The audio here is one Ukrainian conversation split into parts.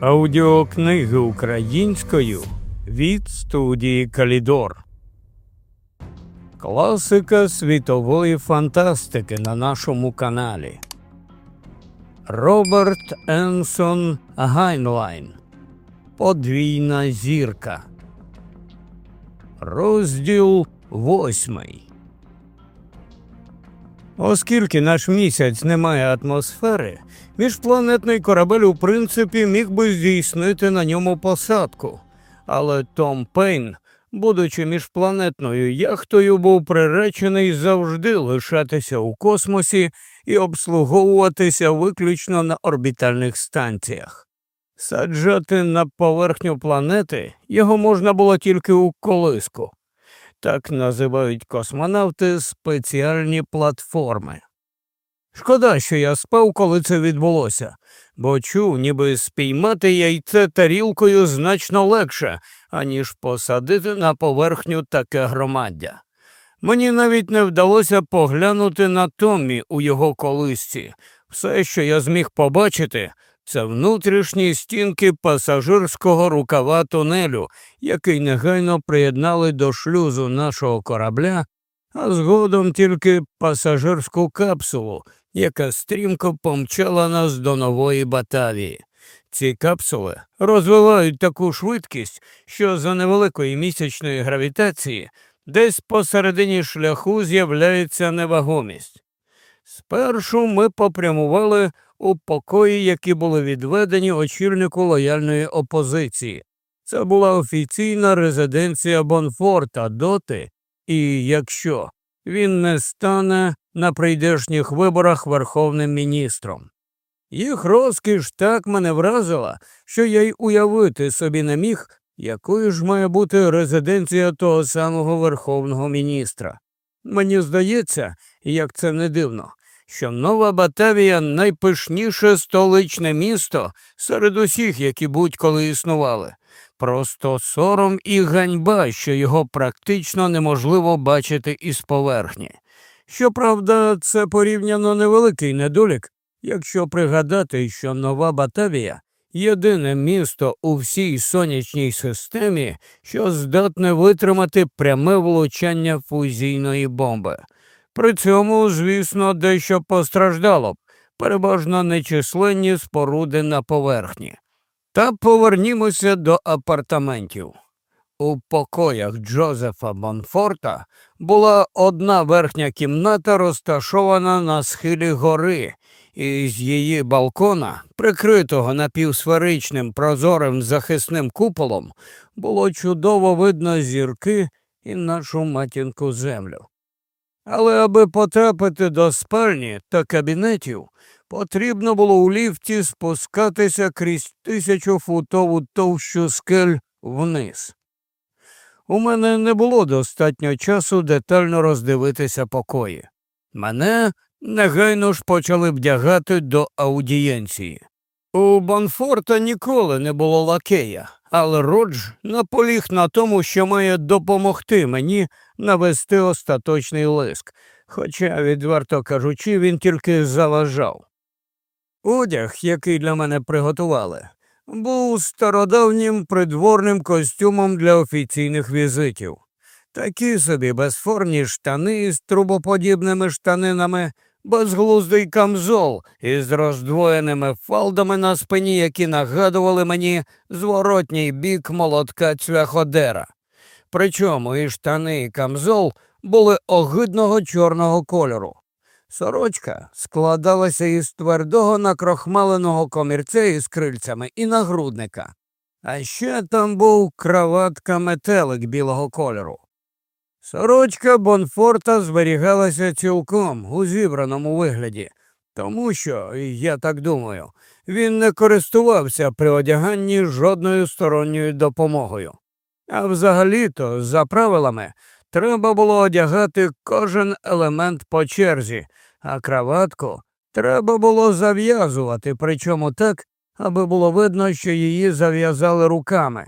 Аудіокниги українською від студії Калідор. Класика світової фантастики на нашому каналі. Роберт Енсон Гайнлайн. Подвійна зірка. Розділ восьмий. Оскільки наш місяць не має атмосфери, міжпланетний корабель у принципі міг би здійснити на ньому посадку. Але Том Пейн, будучи міжпланетною яхтою, був приречений завжди лишатися у космосі і обслуговуватися виключно на орбітальних станціях. Саджати на поверхню планети його можна було тільки у колиску. Так називають космонавти спеціальні платформи. Шкода, що я спав, коли це відбулося, бо чув, ніби спіймати яйце тарілкою значно легше, аніж посадити на поверхню таке громаддя. Мені навіть не вдалося поглянути на Томмі у його колисці. Все, що я зміг побачити, це внутрішні стінки пасажирського рукава тунелю, який негайно приєднали до шлюзу нашого корабля, а згодом тільки пасажирську капсулу, яка стрімко помчала нас до нової Батавії. Ці капсули розвивають таку швидкість, що за невеликої місячної гравітації десь посередині шляху з'являється невагомість. Спершу ми попрямували у покої, які були відведені очільнику лояльної опозиції. Це була офіційна резиденція Бонфорта доти, і якщо він не стане на прийдешніх виборах верховним міністром. Їх розкіш так мене вразила, що я й уявити собі не міг, якою ж має бути резиденція того самого верховного міністра. Мені здається, як це не дивно, що Нова Батавія найпишніше столичне місто серед усіх, які будь-коли існували. Просто сором і ганьба, що його практично неможливо бачити із поверхні. Щоправда, це порівняно невеликий недолік, якщо пригадати, що Нова Батавія єдине місто у всій сонячній системі, що здатне витримати пряме влучання фузійної бомби. При цьому, звісно, дещо постраждало б, переважно нечисленні споруди на поверхні. Та повернімося до апартаментів. У покоях Джозефа Монфорта була одна верхня кімната, розташована на схилі гори, і з її балкона, прикритого напівсферичним прозорим захисним куполом, було чудово видно зірки і нашу матінку землю. Але аби потрапити до спальні та кабінетів, потрібно було у ліфті спускатися крізь тисячофутову товщу скель вниз. У мене не було достатньо часу детально роздивитися покої. Мене негайно ж почали вдягати до аудієнції. У Бонфорта ніколи не було лакея, але Родж наполіг на тому, що має допомогти мені навести остаточний лиск, хоча, відверто кажучи, він тільки заважав. Одяг, який для мене приготували, був стародавнім придворним костюмом для офіційних візитів. Такі собі безформні штани з трубоподібними штанинами, безглуздий камзол із роздвоєними фалдами на спині, які нагадували мені зворотній бік молотка цвяходера. Причому і штани, і камзол були огидного чорного кольору. Сорочка складалася із твердого накрохмаленого комірця із крильцями і нагрудника, а ще там був краватка метелик білого кольору. Сорочка Бонфорта зберігалася цілком у зібраному вигляді, тому що, я так думаю, він не користувався при одяганні жодною сторонньою допомогою. А взагалі-то, за правилами, треба було одягати кожен елемент по черзі, а краватку треба було зав'язувати, причому так, аби було видно, що її зав'язали руками.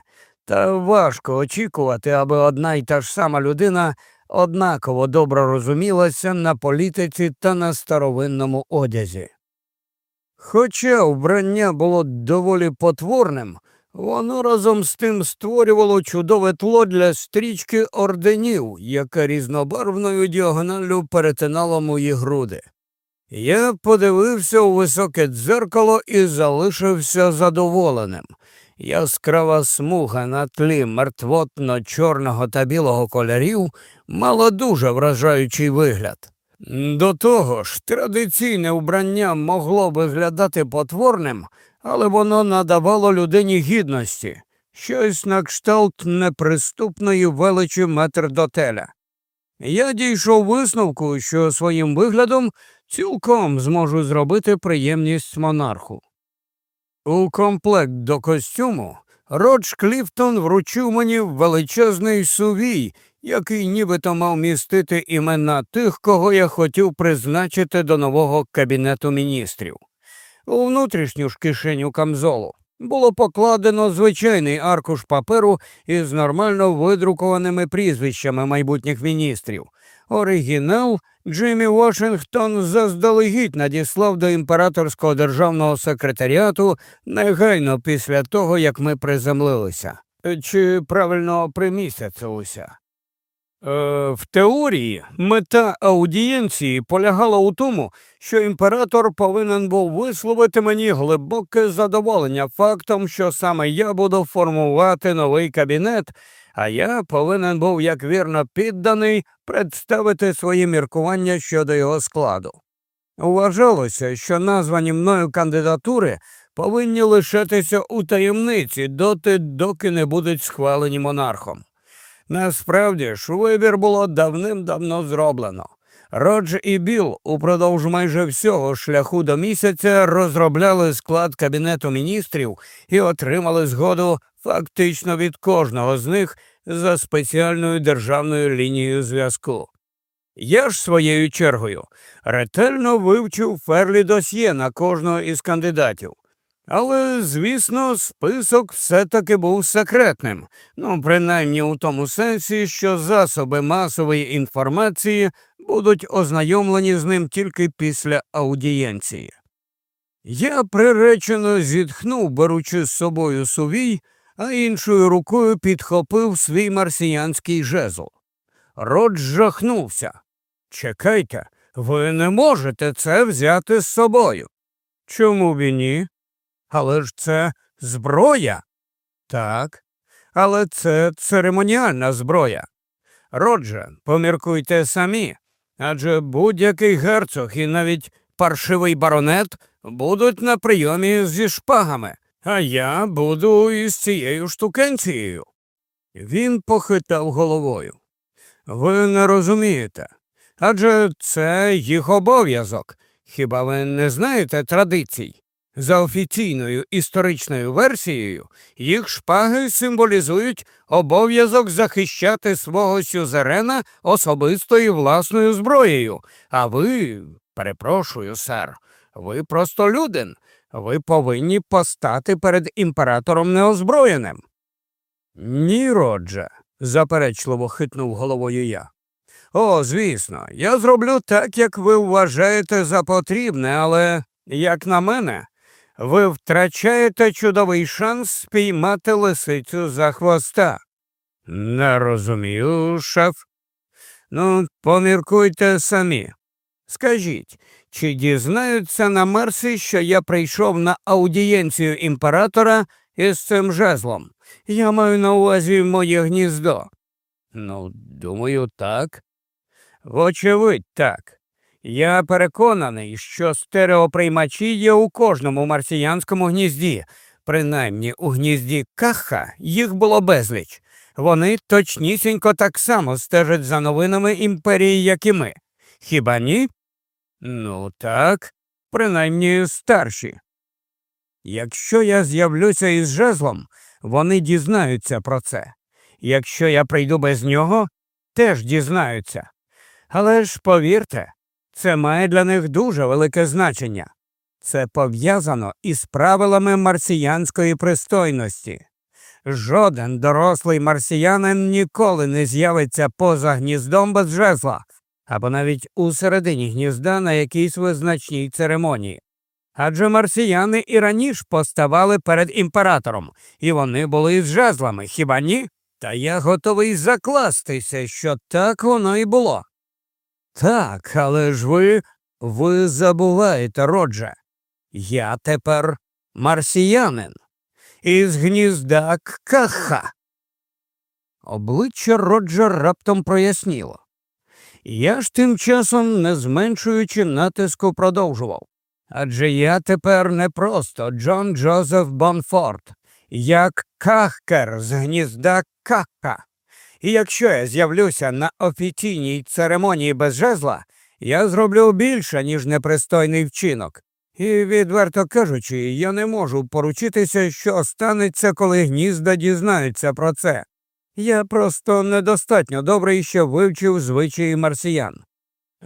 Та важко очікувати, аби одна й та ж сама людина однаково добре розумілася на політиці та на старовинному одязі. Хоча вбрання було доволі потворним, воно разом з тим створювало чудове тло для стрічки орденів, яка різнобарвною діагоналлю перетинала мої груди. Я подивився у високе дзеркало і залишився задоволеним. Яскрава смуга на тлі мертвотно чорного та білого кольорів мала дуже вражаючий вигляд. До того ж, традиційне вбрання могло виглядати потворним, але воно надавало людині гідності, щось на кшталт неприступної величі метрдотеля. Я дійшов висновку, що своїм виглядом цілком зможу зробити приємність монарху. У комплект до костюму Родж Кліфтон вручив мені величезний сувій, який нібито мав містити імена тих, кого я хотів призначити до нового кабінету міністрів. У внутрішню ж кишеню камзолу було покладено звичайний аркуш паперу із нормально видрукованими прізвищами майбутніх міністрів. Оригінал Джиммі Вашингтон заздалегідь надіслав до імператорського державного секретаріату негайно після того, як ми приземлилися. Чи правильно примісяцилися? Е, в теорії мета аудієнції полягала у тому, що імператор повинен був висловити мені глибоке задоволення фактом, що саме я буду формувати новий кабінет, а я повинен був, як вірно підданий, представити свої міркування щодо його складу. Вважалося, що названі мною кандидатури повинні лишатися у таємниці доти, доки не будуть схвалені монархом. Насправді ж вибір було давним-давно зроблено. Родж і Біл упродовж майже всього шляху до місяця розробляли склад кабінету міністрів і отримали згоду фактично від кожного з них за спеціальною державною лінією зв'язку. Я ж своєю чергою ретельно вивчив ферлі досьє на кожного із кандидатів. Але, звісно, список все-таки був секретним, ну, принаймні у тому сенсі, що засоби масової інформації будуть ознайомлені з ним тільки після аудієнції. Я приречено зітхнув, беручи з собою сувій, а іншою рукою підхопив свій марсіянський жезл. Рот жахнувся. Чекайте, ви не можете це взяти з собою. Чому б і ні? Але ж це зброя. Так, але це церемоніальна зброя. Родже, поміркуйте самі, адже будь-який герцог і навіть паршивий баронет будуть на прийомі зі шпагами, а я буду із цією штукенцією. Він похитав головою. Ви не розумієте, адже це їх обов'язок. Хіба ви не знаєте традицій? За офіційною історичною версією, їх шпаги символізують обов'язок захищати свого сюзерена особистою власною зброєю. А ви, перепрошую, сер, ви просто людин. Ви повинні постати перед імператором неозброєним. Ні, Родже, заперечливо хитнув головою я. О, звісно, я зроблю так, як ви вважаєте за потрібне, але, як на мене, ви втрачаєте чудовий шанс спіймати лисицю за хвоста. Не розумію, шеф. Ну, поміркуйте самі. Скажіть, чи дізнаються на Мерсі, що я прийшов на аудієнцію імператора із цим жезлом? Я маю на увазі моє гніздо. Ну, думаю, так. Вочевидь, так. Я переконаний, що стереоприймачі є у кожному марсіянському гнізді, принаймні у гнізді каха їх було безліч. Вони точнісінько так само стежать за новинами імперії, як і ми. Хіба ні? Ну, так, принаймні старші. Якщо я з'явлюся із жезлом, вони дізнаються про це. Якщо я прийду без нього, теж дізнаються. Але ж повірте, це має для них дуже велике значення. Це пов'язано із правилами марсіянської пристойності. Жоден дорослий марсіянин ніколи не з'явиться поза гніздом без жезла або навіть у середині гнізда на якійсь визначній церемонії. Адже марсіяни і раніше поставали перед імператором, і вони були з жезлами, хіба ні? Та я готовий закластися, що так воно і було. Так, але ж ви. ви забуваєте, Родже. Я тепер марсіянин із гнізда Каха. Обличчя Роджа раптом проясніло. Я ж тим часом, не зменшуючи натиску, продовжував. Адже я тепер не просто Джон Джозеф Бонфорд, як кахкер з гнізда Каха. І якщо я з'явлюся на офіційній церемонії без жезла, я зроблю більше, ніж непристойний вчинок. І, відверто кажучи, я не можу поручитися, що станеться, коли гнізда дізнаються про це. Я просто недостатньо добре ще вивчив звичаї марсіян.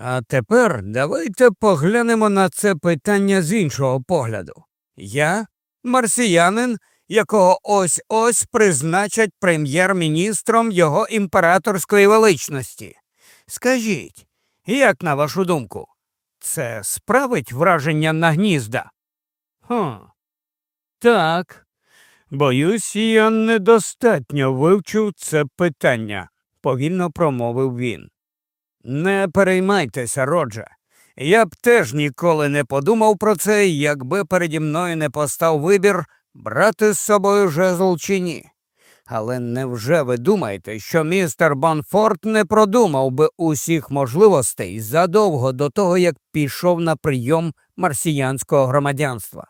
А тепер давайте поглянемо на це питання з іншого погляду. Я марсіянин, якого ось ось призначать прем'єр-міністром його імператорської величності. Скажіть, як на вашу думку, це справить враження на гнізда? Хм. Так. Боюсь, я недостатньо вивчив це питання, повільно промовив він. Не переймайтеся, Родже. Я б теж ніколи не подумав про це, якби переді мною не постав вибір брати з собою жезл чи ні. Але невже ви думаєте, що містер Бонфорд не продумав би усіх можливостей задовго до того, як пішов на прийом марсіянського громадянства?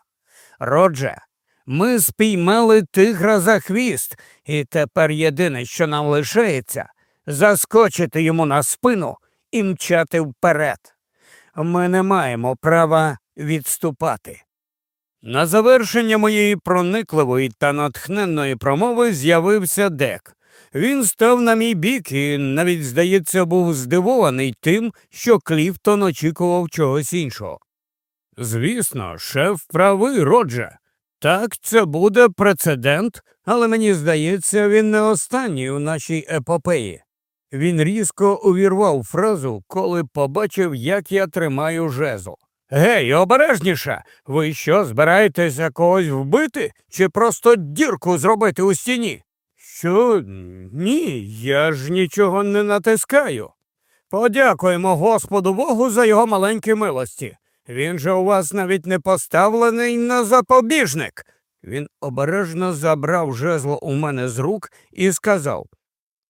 Родже, ми спіймали тигра за хвіст, і тепер єдине, що нам лишається, заскочити йому на спину і мчати вперед. Ми не маємо права відступати. На завершення моєї проникливої та натхненної промови з'явився дек. Він став на мій бік і навіть, здається, був здивований тим, що Кліфтон очікував чогось іншого. Звісно, шеф правий, Родже. Так, це буде прецедент, але мені здається, він не останній у нашій епопеї. Він різко увірвав фразу, коли побачив, як я тримаю жезл. Гей, обережніше, ви що, збираєтеся когось вбити чи просто дірку зробити у стіні? Що? Ні, я ж нічого не натискаю. Подякуємо Господу Богу за його маленькі милості. Він же у вас навіть не поставлений на запобіжник. Він обережно забрав жезло у мене з рук і сказав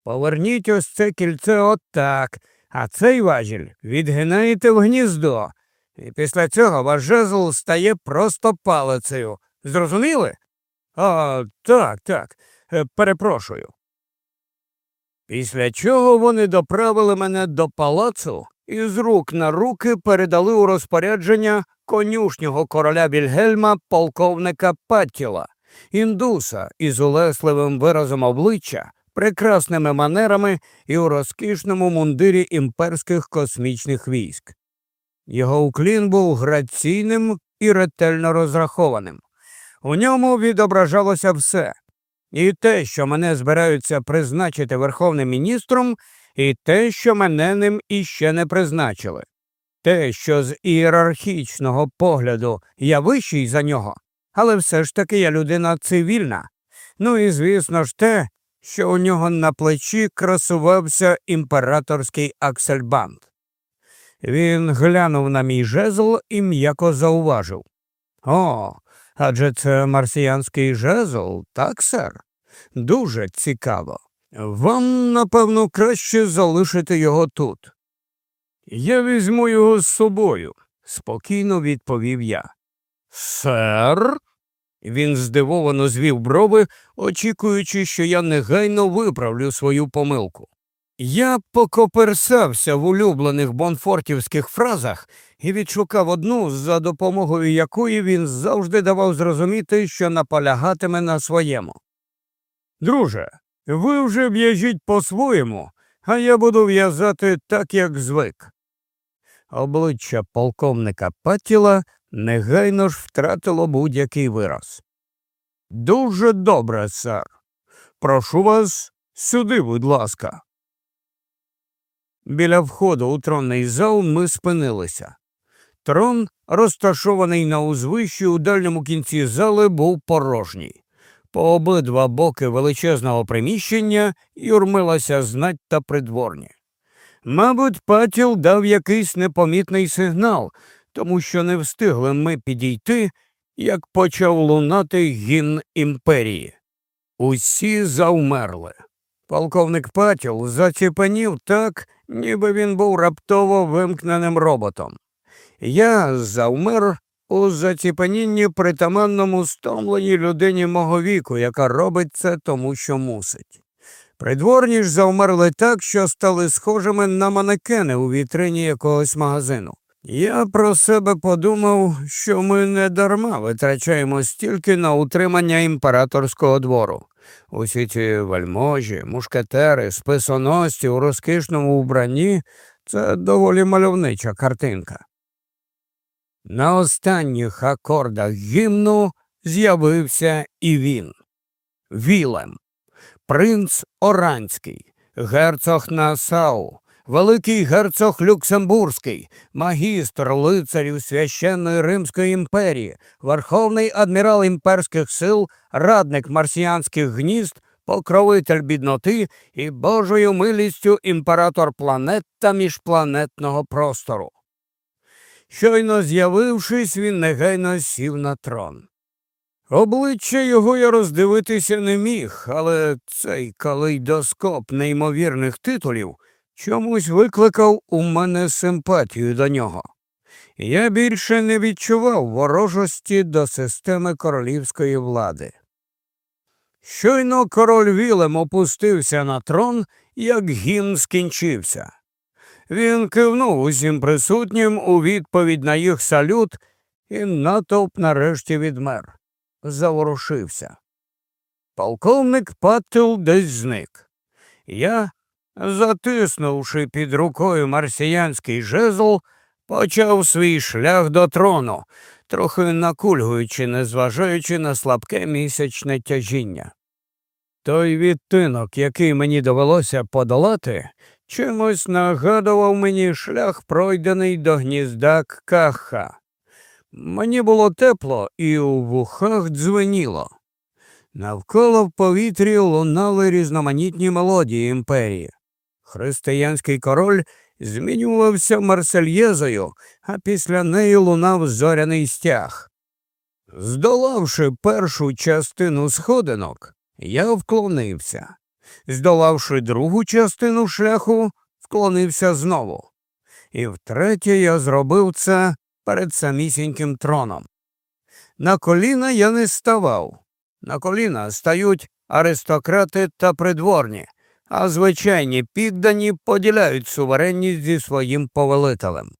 Поверніть ось це кільце отак, а цей важіль відгинаєте в гніздо. І після цього ваш жезл стає просто палицею. Зрозуміли? А, так, так, е, перепрошую. Після чого вони доправили мене до палацу і з рук на руки передали у розпорядження конюшнього короля Вільгельма полковника Паттіла, індуса із улесливим виразом обличчя, прекрасними манерами і у розкішному мундирі імперських космічних військ. Його уклін був граційним і ретельно розрахованим. У ньому відображалося все і те, що мене збираються призначити верховним міністром, і те, що мене ним іще не призначили. Те, що з ієрархічного погляду я вищий за нього, але все ж таки я людина цивільна. Ну і звісно ж те, що у нього на плечі красувався імператорський аксельбанд. Він глянув на мій жезл і м'яко зауважив. О, адже це марсіянський жезл, так, сер? Дуже цікаво. Вам, напевно, краще залишити його тут. Я візьму його з собою, спокійно відповів я. Сер? Він здивовано звів брови, очікуючи, що я негайно виправлю свою помилку. Я покоперсався в улюблених бонфортівських фразах і відшукав одну, за допомогою якої він завжди давав зрозуміти, що наполягатиме на своєму. Друже, ви вже в'яжіть по-своєму, а я буду в'язати так, як звик. Обличчя полковника Паттіла негайно ж втратило будь-який вираз. Дуже добре, сер. Прошу вас сюди, будь ласка. Біля входу у тронний зал ми спинилися. Трон, розташований на узвищі у дальньому кінці зали, був порожній. По обидва боки величезного приміщення юрмилася знать та придворні. Мабуть, Патіл дав якийсь непомітний сигнал, тому що не встигли ми підійти, як почав лунати гімн імперії. Усі завмерли. Полковник Патіл заціпанів так, ніби він був раптово вимкненим роботом. Я завмер у заціпанінні притаманному стомленій людині мого віку, яка робить це тому, що мусить. Придворні ж завмерли так, що стали схожими на манекени у вітрині якогось магазину. Я про себе подумав, що ми не дарма витрачаємо стільки на утримання імператорського двору. Усі ці вельможі, мушкетери, списоносці у розкішному вбранні це доволі мальовнича картинка. На останніх акордах гімну з'явився і він Вілем, принц Оранський, герцог Насау, великий герцог Люксембурзький, магістр лицарів священної Римської імперії, верховний адмірал імперських сил, радник марсіанських гнізд, покровитель бідноти і Божою милістю імператор планет та міжпланетного простору. Щойно з'явившись, він негайно сів на трон. Обличчя його я роздивитися не міг, але цей калейдоскоп неймовірних титулів чомусь викликав у мене симпатію до нього. Я більше не відчував ворожості до системи королівської влади. Щойно король Вілем опустився на трон, як гімн скінчився. Він кивнув усім присутнім у відповідь на їх салют, і натовп нарешті відмер, заворушився. Полковник Паттел десь зник. Я, затиснувши під рукою марсіянський жезл, почав свій шлях до трону, трохи накульгуючи, незважаючи на слабке місячне тяжіння. Той відтинок, який мені довелося подолати, чимось нагадував мені шлях, пройдений до гнізда каха. Мені було тепло і у вухах дзвеніло. Навколо в повітрі лунали різноманітні мелодії імперії. Християнський король змінювався Марсельєзою, а після неї лунав зоряний стяг. Здолавши першу частину сходинок, я вклонився. Здолавши другу частину шляху, вклонився знову. І втретє я зробив це перед самісіньким троном. На коліна я не ставав. На коліна стають аристократи та придворні, а звичайні піддані поділяють суверенність зі своїм повелителем.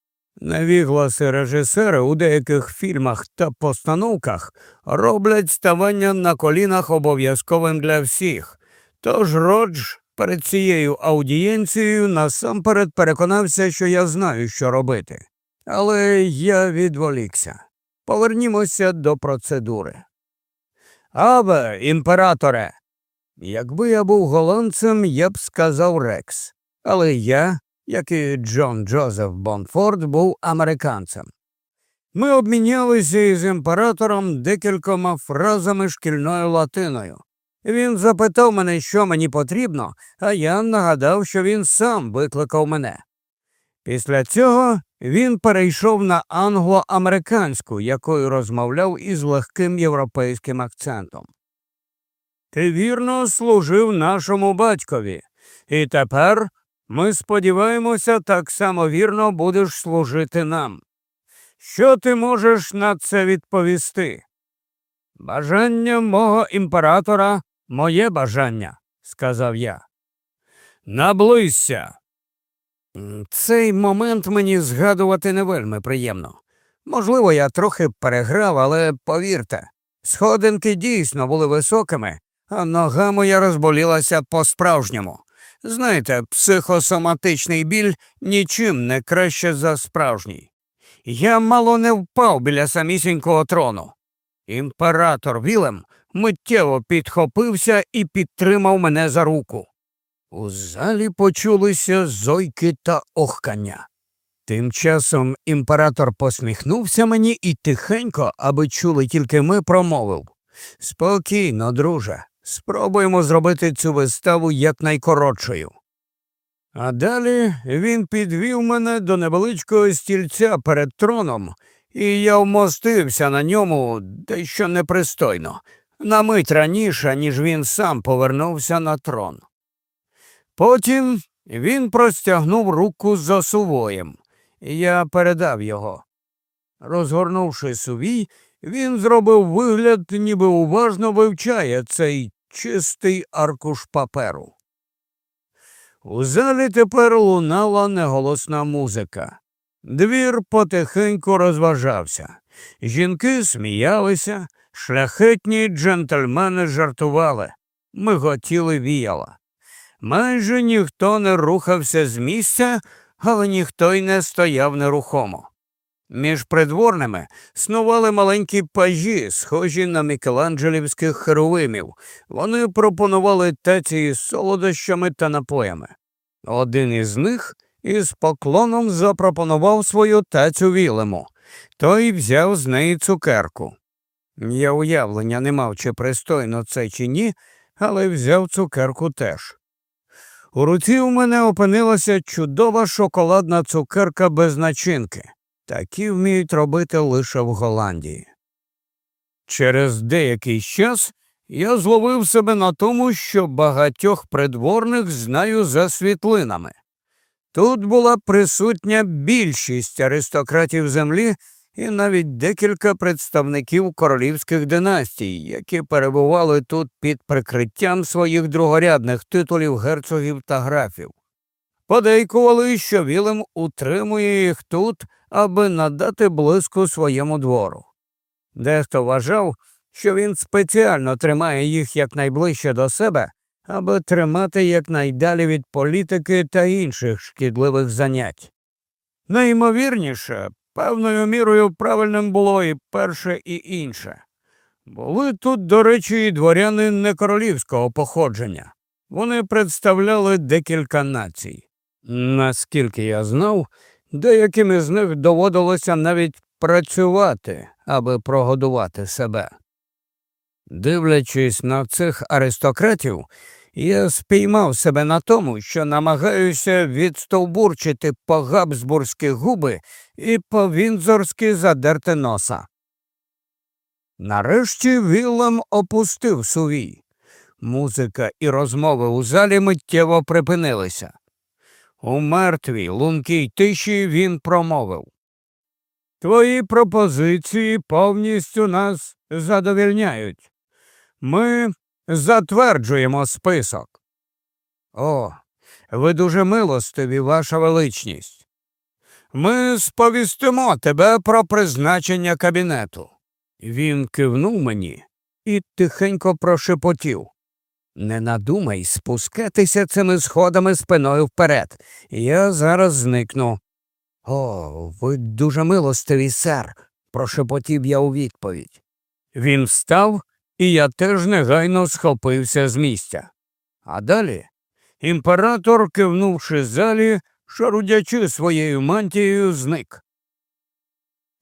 Невігласи режисери у деяких фільмах та постановках роблять ставання на колінах обов'язковим для всіх. Тож Родж перед цією аудієнцією насамперед переконався, що я знаю, що робити. Але я відволікся. Повернімося до процедури. Аве, імператоре. Якби я був голландцем, я б сказав Рекс. Але я як і Джон Джозеф Бонфорд, був американцем. Ми обмінялися із імператором декількома фразами шкільною латиною. Він запитав мене, що мені потрібно, а я нагадав, що він сам викликав мене. Після цього він перейшов на англо-американську, якою розмовляв із легким європейським акцентом. Ти вірно служив нашому батькові, і тепер ми сподіваємося, так само вірно будеш служити нам. Що ти можеш на це відповісти? Бажання мого імператора моє бажання, сказав я. Наблизься. Цей момент мені згадувати не вельми приємно. Можливо, я трохи переграв, але повірте, сходинки дійсно були високими, а нога моя розболілася по справжньому. Знаєте, психосоматичний біль нічим не краще за справжній. Я мало не впав біля самісінького трону. Імператор Вілем миттєво підхопився і підтримав мене за руку. У залі почулися зойки та охкання. Тим часом імператор посміхнувся мені і тихенько, аби чули тільки ми, промовив Спокійно, друже, спробуємо зробити цю виставу якнайкоротшою. А далі він підвів мене до невеличкого стільця перед троном, і я вмостився на ньому дещо непристойно, на мить раніше, ніж він сам повернувся на трон. Потім він простягнув руку за сувоєм, я передав його. Розгорнувши сувій, він зробив вигляд, ніби уважно вивчає цей чистий аркуш паперу. У залі тепер лунала неголосна музика. Двір потихеньку розважався. Жінки сміялися, шляхетні джентльмени жартували, миготіли віяла. Майже ніхто не рухався з місця, але ніхто й не стояв нерухомо. Між придворними снували маленькі пажі, схожі на мікеланджелівських херовимів. Вони пропонували таці з солодощами та напоями. Один із них із поклоном запропонував свою тацю Вілему. Той взяв з неї цукерку. Я уявлення не мав, чи пристойно це, чи ні, але взяв цукерку теж. У руці у мене опинилася чудова шоколадна цукерка без начинки. Такі вміють робити лише в Голландії. Через деякий час я зловив себе на тому, що багатьох придворних знаю за світлинами. Тут була присутня більшість аристократів землі і навіть декілька представників королівських династій, які перебували тут під прикриттям своїх другорядних титулів герцогів та графів. Подейкували, що Вілем утримує їх тут, аби надати блиску своєму двору. Дехто вважав, що він спеціально тримає їх якнайближче до себе, аби тримати якнайдалі від політики та інших шкідливих занять. Найімовірніше, певною мірою правильним було і перше, і інше. Були тут, до речі, і дворяни не королівського походження. Вони представляли декілька націй. Наскільки я знав, деяким із них доводилося навіть працювати, аби прогодувати себе. Дивлячись на цих аристократів, я спіймав себе на тому, що намагаюся відстовбурчити по габсбурзькі губи і по вінзорськи задерти носа. Нарешті Віллем опустив сувій. Музика і розмови у залі миттєво припинилися. У мертвій лункій тиші він промовив Твої пропозиції повністю нас задовільняють. Ми затверджуємо список. О, ви дуже милостиві, ваша величність. Ми сповістимо тебе про призначення кабінету. Він кивнув мені і тихенько прошепотів. Не надумай спускатися цими сходами спиною вперед. Я зараз зникну. О, ви дуже милостиві, сер, прошепотів я у відповідь. Він встав, і я теж негайно схопився з місця. А далі імператор, кивнувши залі, шарудячи своєю мантією, зник.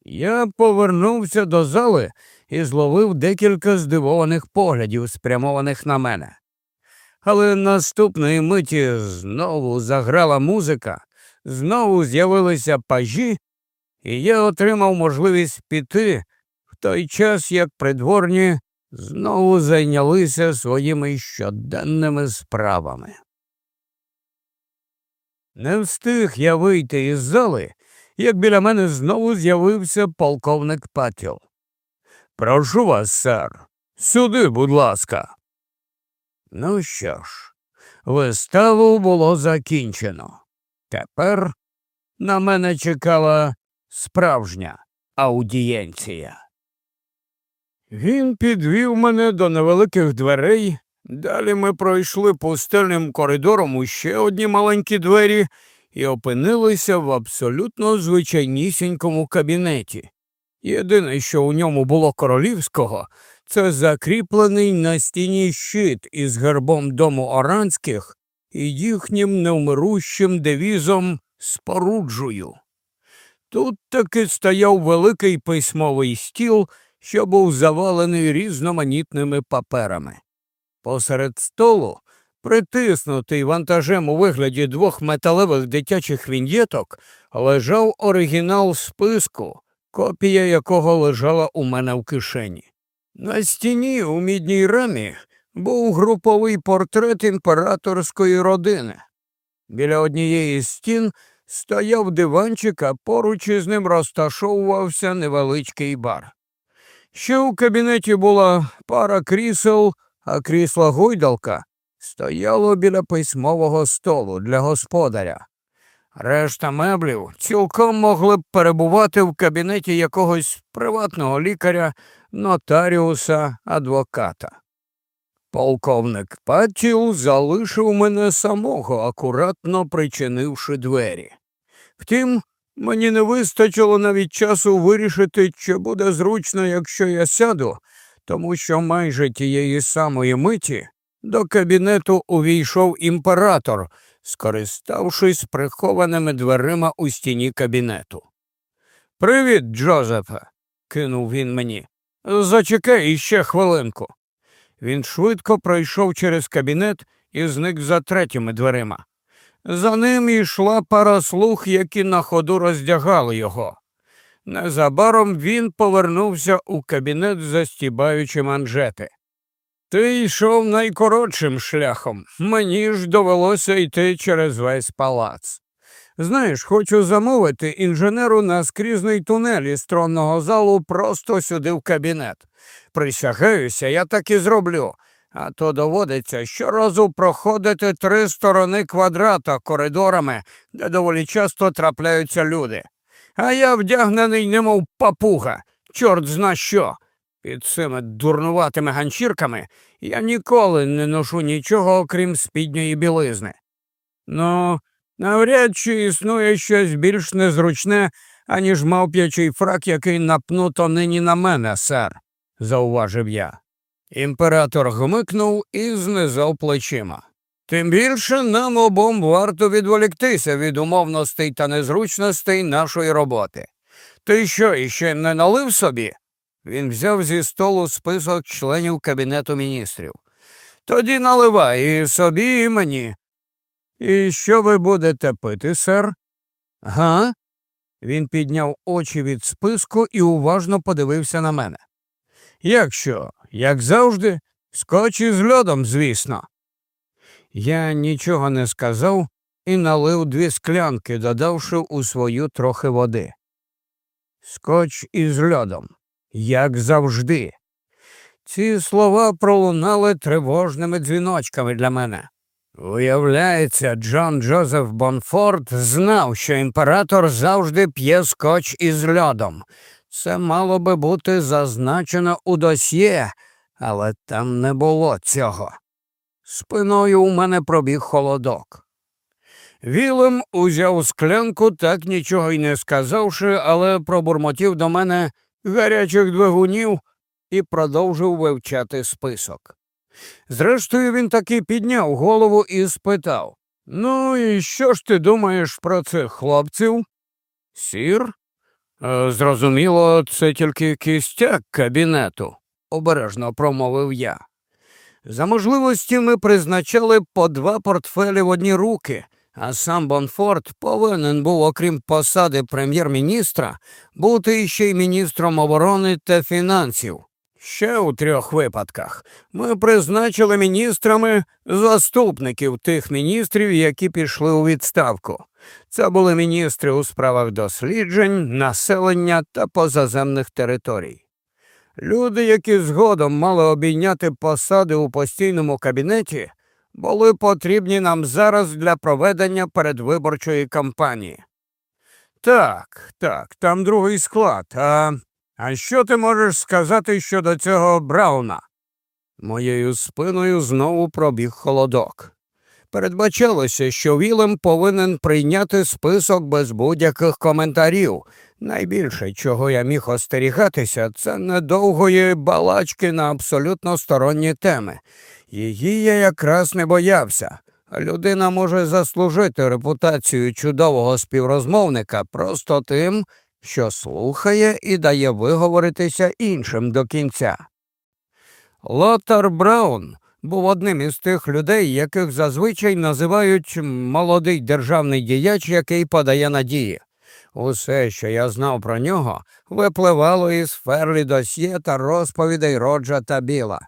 Я повернувся до зали і зловив декілька здивованих поглядів, спрямованих на мене. Але наступної миті знову заграла музика, знову з'явилися пажі, і я отримав можливість піти в той час, як придворні знову зайнялися своїми щоденними справами. Не встиг я вийти із зали, як біля мене знову з'явився полковник Патіл. Прошу вас, сер, сюди, будь ласка. Ну що ж, виставу було закінчено. Тепер на мене чекала справжня аудієнція. Він підвів мене до невеликих дверей. Далі ми пройшли пустельним коридором у ще одні маленькі двері і опинилися в абсолютно звичайнісінькому кабінеті. Єдине, що у ньому було королівського, це закріплений на стіні щит із гербом дому оранських і їхнім невмирущим девізом споруджую. Тут таки стояв великий письмовий стіл, що був завалений різноманітними паперами. Посеред столу, притиснутий вантажем у вигляді двох металевих дитячих віньєток, лежав оригінал списку, копія якого лежала у мене в кишені. На стіні у мідній рамі був груповий портрет імператорської родини. Біля однієї з стін стояв диванчик, а поруч із ним розташовувався невеличкий бар. Ще у кабінеті була пара крісел, а крісла гойдалка стояло біля письмового столу для господаря. Решта меблів цілком могли б перебувати в кабінеті якогось приватного лікаря, нотаріуса, адвоката. Полковник Паттіл залишив мене самого, акуратно причинивши двері. Втім, мені не вистачило навіть часу вирішити, чи буде зручно, якщо я сяду, тому що майже тієї самої миті до кабінету увійшов імператор, скориставшись прихованими дверима у стіні кабінету. Привіт, Джозефе, кинув він мені. Зачекай іще хвилинку. Він швидко пройшов через кабінет і зник за третіми дверима. За ним йшла пара слуг, які на ходу роздягали його. Незабаром він повернувся у кабінет, застібаючи манжети. Ти йшов найкоротшим шляхом, мені ж довелося йти через весь палац. Знаєш, хочу замовити інженеру на скрізний тунель із тронного залу просто сюди в кабінет. Присягаюся, я так і зроблю. А то доводиться щоразу проходити три сторони квадрата коридорами, де доволі часто трапляються люди. А я вдягнений, немов папуга, чорт зна що. Під цими дурнуватими ганчірками я ніколи не ношу нічого, окрім спідньої білизни. Ну, навряд чи існує щось більш незручне, аніж мавп'ячий фрак, який напнуто нині на мене, сер, зауважив я. Імператор гмикнув і знизав плечима. Тим більше нам обом варто відволіктися від умовностей та незручностей нашої роботи. Ти що, іще не налив собі? Він взяв зі столу список членів Кабінету міністрів. Тоді наливай і собі, і мені. І що ви будете пити, сер? Га? Він підняв очі від списку і уважно подивився на мене. Як що, як завжди, скоч із льодом, звісно. Я нічого не сказав і налив дві склянки, додавши у свою трохи води. Скоч із льодом як завжди. Ці слова пролунали тривожними дзвіночками для мене. Уявляється, Джон Джозеф Бонфорд знав, що імператор завжди п'є скотч із льодом. Це мало би бути зазначено у досьє, але там не було цього. Спиною у мене пробіг холодок. Вілем узяв склянку, так нічого й не сказавши, але пробурмотів до мене гарячих двигунів і продовжив вивчати список. Зрештою, він таки підняв голову і спитав Ну, і що ж ти думаєш про цих хлопців? Сір? «Е, зрозуміло, це тільки кістяк кабінету, обережно промовив я. За можливості ми призначали по два портфелі в одні руки, а сам Бонфорд повинен був, окрім посади прем'єр-міністра, бути ще й міністром оборони та фінансів. Ще у трьох випадках ми призначили міністрами заступників тих міністрів, які пішли у відставку. Це були міністри у справах досліджень, населення та позаземних територій. Люди, які згодом мали обійняти посади у постійному кабінеті, були потрібні нам зараз для проведення передвиборчої кампанії. Так, так, там другий склад. А а що ти можеш сказати щодо цього Брауна? Моєю спиною знову пробіг холодок. Передбачалося, що Вілем повинен прийняти список без будь-яких коментарів. Найбільше, чого я міг остерігатися, це недовгої балачки на абсолютно сторонні теми. Її я якраз не боявся. Людина може заслужити репутацію чудового співрозмовника просто тим, що слухає і дає виговоритися іншим до кінця. Лотар Браун був одним із тих людей, яких зазвичай називають молодий державний діяч, який подає надії. Усе, що я знав про нього, випливало із ферлі досьє та розповідей Роджа та Біла.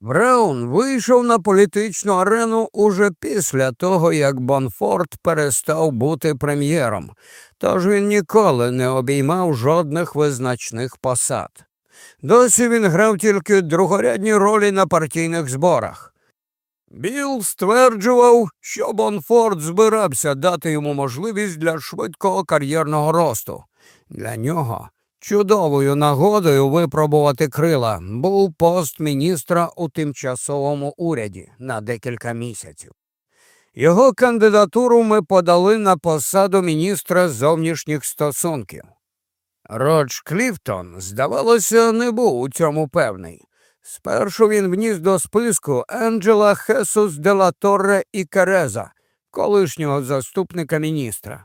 Браун вийшов на політичну арену уже після того, як Бонфорд перестав бути прем'єром, тож він ніколи не обіймав жодних визначних посад. Досі він грав тільки другорядні ролі на партійних зборах. Біл стверджував, що Бонфорд збирався дати йому можливість для швидкого кар'єрного росту. Для нього чудовою нагодою випробувати крила був пост міністра у тимчасовому уряді на декілька місяців. Його кандидатуру ми подали на посаду міністра зовнішніх стосунків. Родж Кліфтон, здавалося, не був у цьому певний. Спершу він вніс до списку Енджела Хесус де ла Торре і Кереза, колишнього заступника міністра.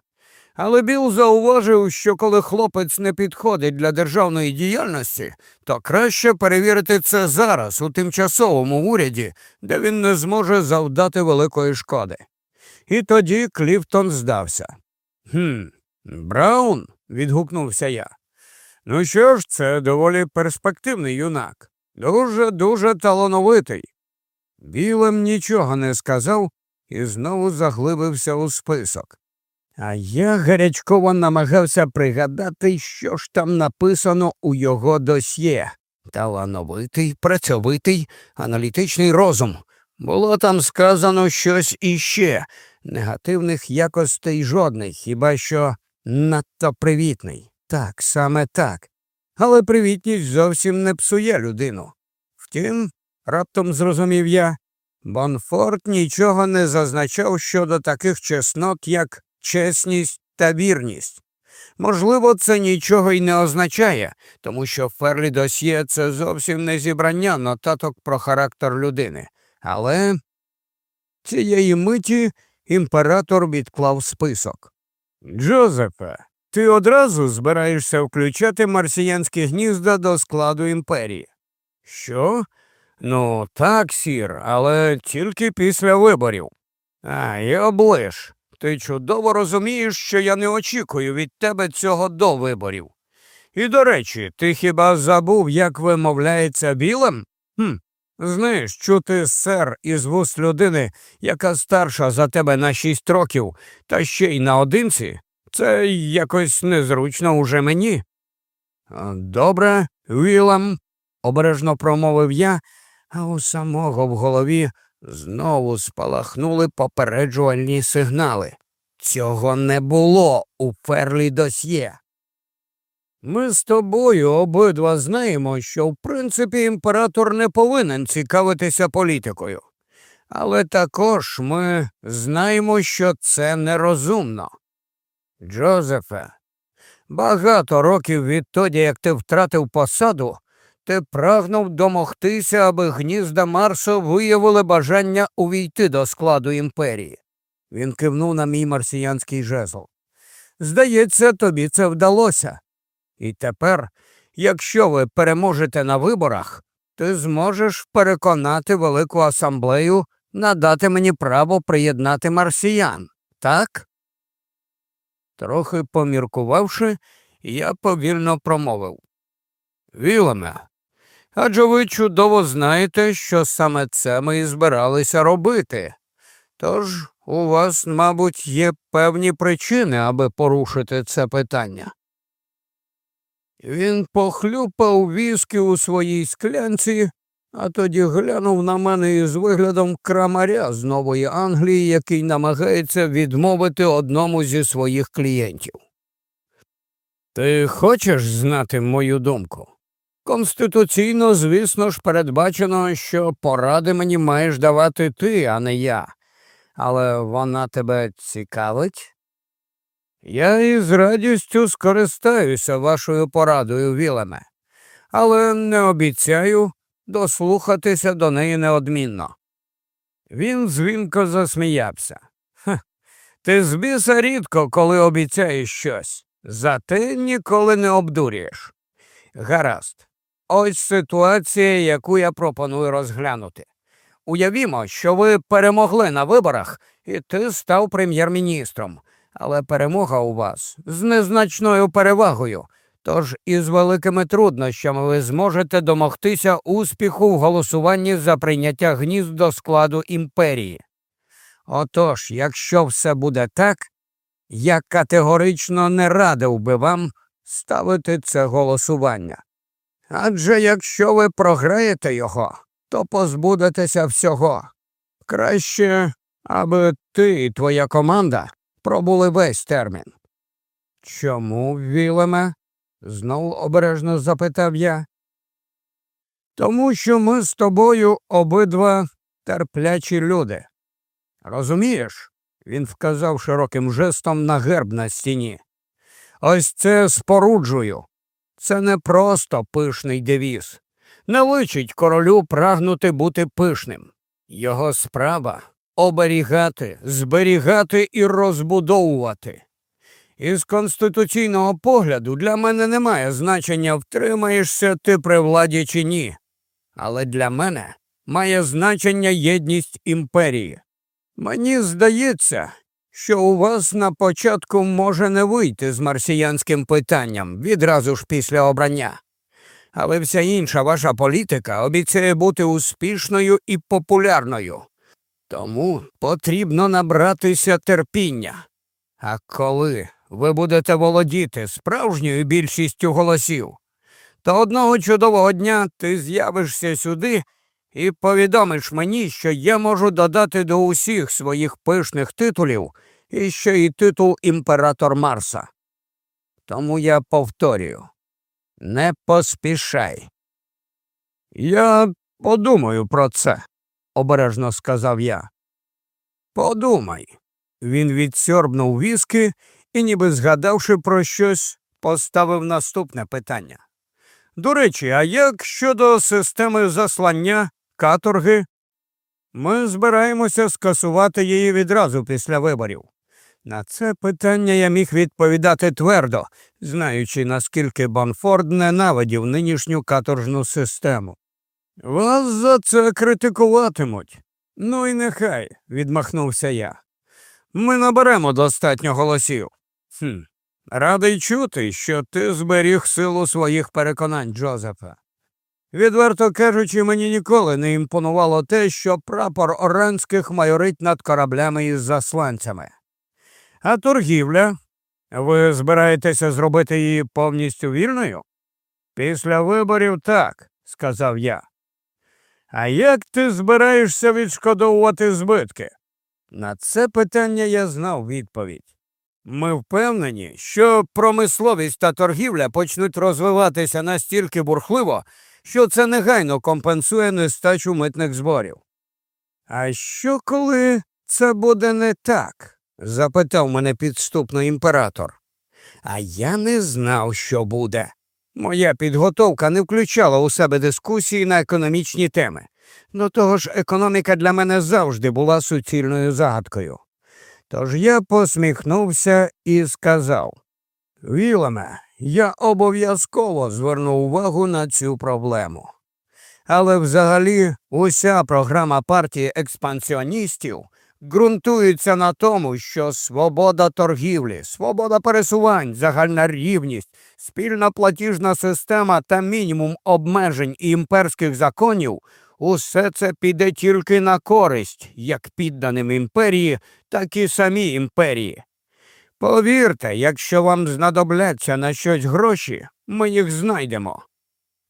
Але Біл зауважив, що коли хлопець не підходить для державної діяльності, то краще перевірити це зараз, у тимчасовому уряді, де він не зможе завдати великої шкоди. І тоді Кліфтон здався. «Хм, Браун? Відгукнувся я. Ну що ж, це доволі перспективний юнак. Дуже дуже талановитий. Білим нічого не сказав і знову заглибився у список. А я гарячково намагався пригадати, що ж там написано у його досьє. Талановитий, працьовитий, аналітичний розум. Було там сказано щось іще, негативних якостей жодних, хіба що надто привітний. Так, саме так але привітність зовсім не псує людину. Втім, раптом зрозумів я, Бонфорт нічого не зазначав щодо таких чеснот, як чесність та вірність. Можливо, це нічого й не означає, тому що Ферлі досьє це зовсім не зібрання нотаток про характер людини. Але цієї миті імператор відклав список. Джозефе, ти одразу збираєшся включати марсіянські гнізда до складу імперії. Що? Ну, так, сір, але тільки після виборів. А, і оближ. Ти чудово розумієш, що я не очікую від тебе цього до виборів. І, до речі, ти хіба забув, як вимовляється білим? Хм, Знаєш, чути сер із вуст людини, яка старша за тебе на шість років, та ще й наодинці, це якось незручно уже мені. Добре, Вілам, обережно промовив я, а у самого в голові знову спалахнули попереджувальні сигнали. Цього не було у ферлі досьє. Ми з тобою обидва знаємо, що в принципі імператор не повинен цікавитися політикою. Але також ми знаємо, що це нерозумно. Джозефе, багато років відтоді, як ти втратив посаду, ти прагнув домогтися, аби гнізда Марсу виявили бажання увійти до складу імперії. Він кивнув на мій марсіянський жезл. Здається, тобі це вдалося. І тепер, якщо ви переможете на виборах, ти зможеш переконати велику асамблею надати мені право приєднати марсіян, так? Трохи поміркувавши, я повільно промовив. Віламе, адже ви чудово знаєте, що саме це ми і збиралися робити. Тож у вас, мабуть, є певні причини, аби порушити це питання. Він похлюпав віскі у своїй склянці а тоді глянув на мене із виглядом крамаря з Нової Англії, який намагається відмовити одному зі своїх клієнтів. Ти хочеш знати мою думку? Конституційно, звісно ж, передбачено, що поради мені маєш давати ти, а не я. Але вона тебе цікавить? Я із радістю скористаюся вашою порадою, Вілеме, але не обіцяю, дослухатися до неї неодмінно. Він дзвінко засміявся. Ха, ти з біса рідко, коли обіцяєш щось. Зате ніколи не обдурюєш. Гаразд. Ось ситуація, яку я пропоную розглянути. Уявімо, що ви перемогли на виборах, і ти став прем'єр-міністром, але перемога у вас з незначною перевагою. Тож із великими труднощами ви зможете домогтися успіху в голосуванні за прийняття гнізд до складу імперії. Отож, якщо все буде так, я категорично не радив би вам ставити це голосування. Адже якщо ви програєте його, то позбудетеся всього. Краще, аби ти і твоя команда пробули весь термін. Чому, Вілеме? знову обережно запитав я. Тому що ми з тобою обидва терплячі люди. Розумієш? Він вказав широким жестом на герб на стіні. Ось це споруджую. Це не просто пишний девіз. Не личить королю прагнути бути пишним. Його справа оберігати, зберігати і розбудовувати. Із конституційного погляду для мене немає значення, втримаєшся ти при владі чи ні. Але для мене має значення єдність імперії. Мені здається, що у вас на початку може не вийти з марсіянським питанням відразу ж після обрання. Але вся інша ваша політика обіцяє бути успішною і популярною. Тому потрібно набратися терпіння. А коли ви будете володіти справжньою більшістю голосів, то одного чудового дня ти з'явишся сюди і повідомиш мені, що я можу додати до усіх своїх пишних титулів і ще й титул імператор Марса. Тому я повторюю не поспішай. Я подумаю про це, обережно сказав я. Подумай. Він відсьорбнув віски і, ніби згадавши про щось, поставив наступне питання. До речі, а як щодо системи заслання каторги? Ми збираємося скасувати її відразу після виборів. На це питання я міг відповідати твердо, знаючи, наскільки Бонфорд ненавидів нинішню каторжну систему. Вас за це критикуватимуть. Ну і нехай, відмахнувся я. Ми наберемо достатньо голосів. Хм, Радий чути, що ти зберіг силу своїх переконань, Джозефа. Відверто кажучи, мені ніколи не імпонувало те, що прапор оранських майорить над кораблями із засланцями. А торгівля? Ви збираєтеся зробити її повністю вільною? Після виборів так, сказав я. А як ти збираєшся відшкодовувати збитки? На це питання я знав відповідь. Ми впевнені, що промисловість та торгівля почнуть розвиватися настільки бурхливо, що це негайно компенсує нестачу митних зборів. А що коли це буде не так? запитав мене підступно імператор. А я не знав, що буде. Моя підготовка не включала у себе дискусії на економічні теми. До того ж, економіка для мене завжди була суцільною загадкою. Тож я посміхнувся і сказав Вілеме, я обов'язково зверну увагу на цю проблему. Але взагалі уся програма партії експансіоністів ґрунтується на тому, що свобода торгівлі, свобода пересувань, загальна рівність, спільна платіжна система та мінімум обмежень і імперських законів усе це піде тільки на користь як підданим імперії, так і самій імперії. Повірте, якщо вам знадобляться на щось гроші, ми їх знайдемо.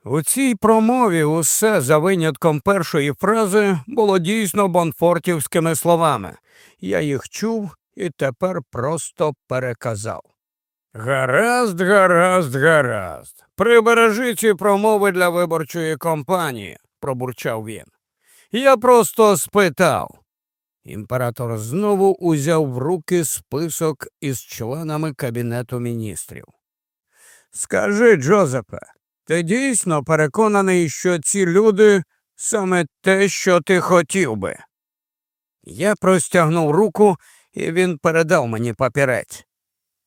У цій промові усе за винятком першої фрази було дійсно бонфортівськими словами. Я їх чув і тепер просто переказав. Гаразд, гаразд, гаразд. Прибережи ці промови для виборчої кампанії, пробурчав він. Я просто спитав. Імператор знову узяв в руки список із членами Кабінету міністрів. Скажи, Джозепе, ти дійсно переконаний, що ці люди саме те, що ти хотів би? Я простягнув руку, і він передав мені папірець.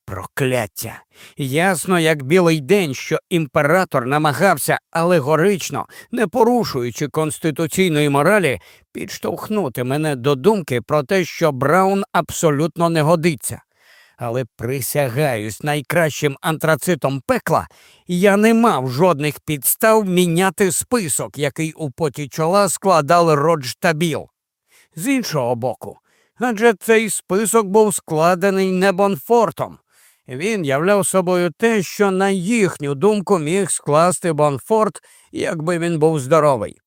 Прокляття. Ясно, як білий день, що імператор намагався алегорично, не порушуючи конституційної моралі, підштовхнути мене до думки про те, що Браун абсолютно не годиться. Але присягаюсь найкращим антрацитом пекла, я не мав жодних підстав міняти список, який у поті чола складали Родж та Біл. З іншого боку, адже цей список був складений не Бонфортом. Він являв собою те, що на їхню думку міг скласти Бонфорт, якби він був здоровий.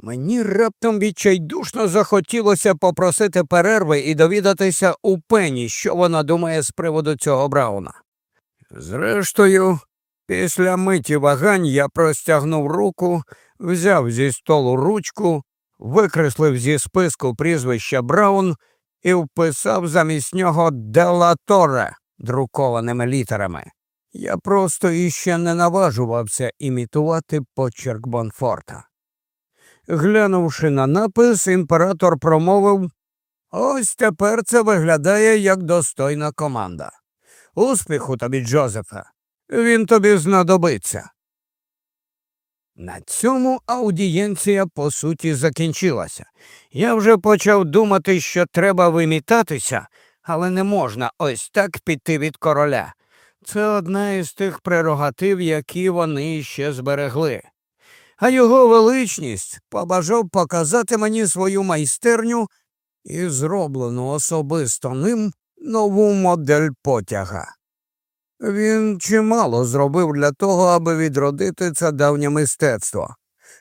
Мені раптом відчайдушно захотілося попросити перерви і довідатися у пені, що вона думає з приводу цього Брауна. Зрештою, після миті вагань я простягнув руку, взяв зі столу ручку, викреслив зі списку прізвища Браун і вписав замість нього Делаторе друкованими літерами. Я просто іще не наважувався імітувати почерк Бонфорта. Глянувши на напис, імператор промовив Ось тепер це виглядає як достойна команда. Успіху тобі, Джозефе, він тобі знадобиться. На цьому аудієнція по суті закінчилася. Я вже почав думати, що треба вимітатися, але не можна ось так піти від короля. Це одна із тих прерогатив, які вони ще зберегли. А його величність побажав показати мені свою майстерню і зроблену особисто ним нову модель потяга. Він чимало зробив для того, аби відродити це давнє мистецтво.